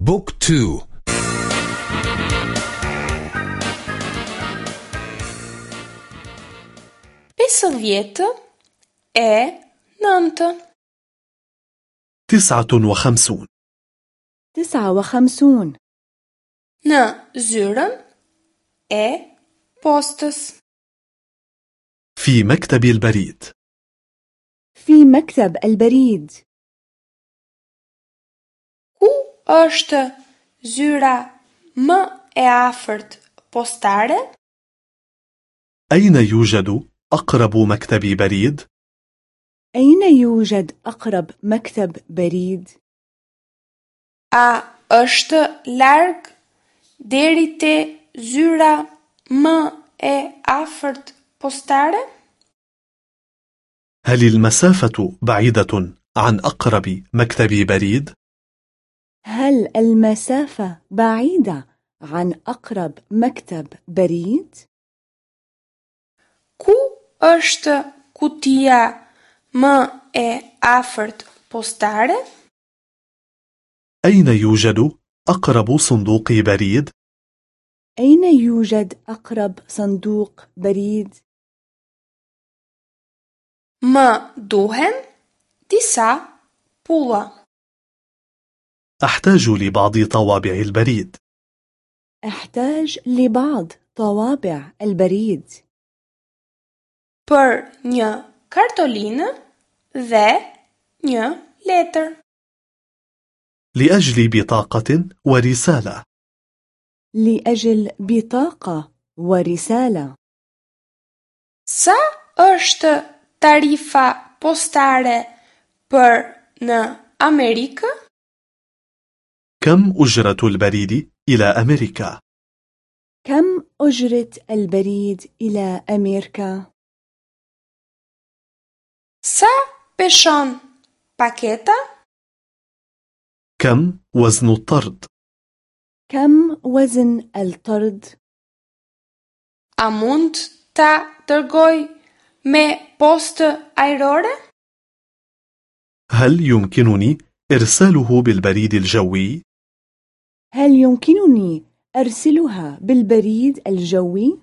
Book two. pesëdhjetë e nëntë تسعة وخمسون. تسعة وخمسون. Në zyrën e postës في مكتب البريد. في مكتب البريد. Është zyra më e afërt postare أين يوجد أقرب مكتب بريد؟ أين يوجد أقرب مكتب بريد؟ a është larg deri te zyra më e afërt postare هل المسافة بعيدة عن أقرب مكتب بريد؟ هل المسافة بعيدة عن أقرب مكتب بريد؟ ku është kutia më e afërt postare أين يوجد أقرب صندوق بريد؟ أين يوجد أقرب صندوق بريد؟ më duhen disa pulla أحتاج لبعض طوابع البريد أحتاج لبعض طوابع البريد për një kartolinë dhe një letër. لأجل بطاقة ورسالة لأجل بطاقة ورسالة Sa është tarifa postare për në Amerikë? كم أجرة البريد إلى أمريكا؟ كم أجرة البريد إلى أمريكا؟ Sa peshon paketa? كم وزن الطرد؟ كم وزن الطرد؟ A mund ta dërgoj me postë ajrore? هل يمكنني إرساله بالبريد الجوي؟ هل يمكنني أرسلها بالبريد الجوي؟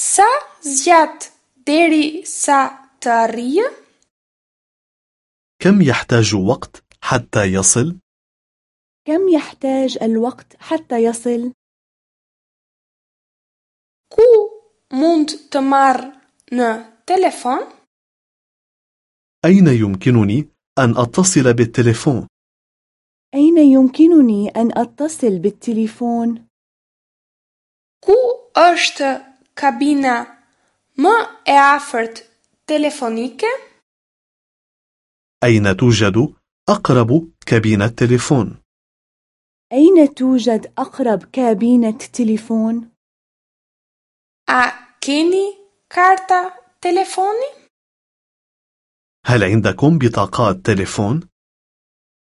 Sa zgjat deri sa të arrijë? كم يحتاج وقت حتى يصل؟ كم يحتاج الوقت حتى يصل؟ Ku mund të marr në telefon? أين يمكنني أن أتصل بالتليفون؟ أين يمكنني أن أتصل بالتليفون؟ Ku është kabina më e afërt telefonike? أين توجد أقرب كابينة تليفون؟ أين توجد أقرب كابينة تليفون؟ A keni karta telefoni? هل عندكم بطاقات تليفون؟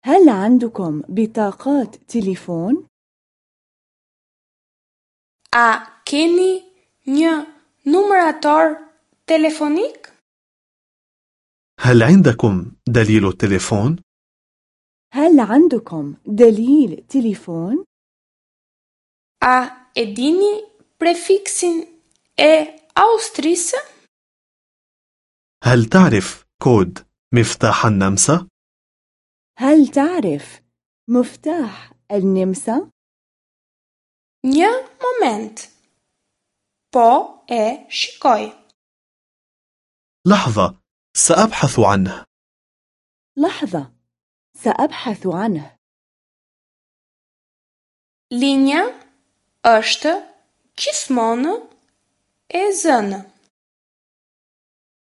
هل عندكم بطاقات تليفون؟ A keni një numërator telefonik? هل عندكم دليل التليفون؟ هل عندكم دليل تليفون؟ A e dini prefiksin e Austrisë? هل تعرف كود مفتاح النمسا؟ هل تعرف مفتاح النمسا؟ Një moment. Po e shikoj. لحظة سأبحث عنه لحظة سأبحث عنه Linja është gjithmonë e zënë.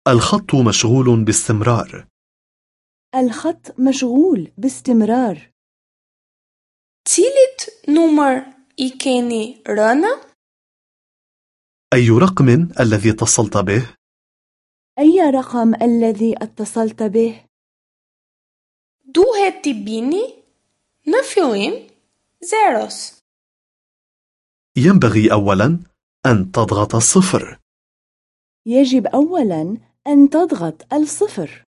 الخط مشغول باستمرار الخط مشغول باستمرار Cilit numër i keni rënë? أي رقم الذي اتصلت به؟ أي رقم الذي اتصلت به؟ Duhet t'i bini në fillim zeros. ينبغي أولا أن تضغط الصفر يجب أولا أن تضغط الصفر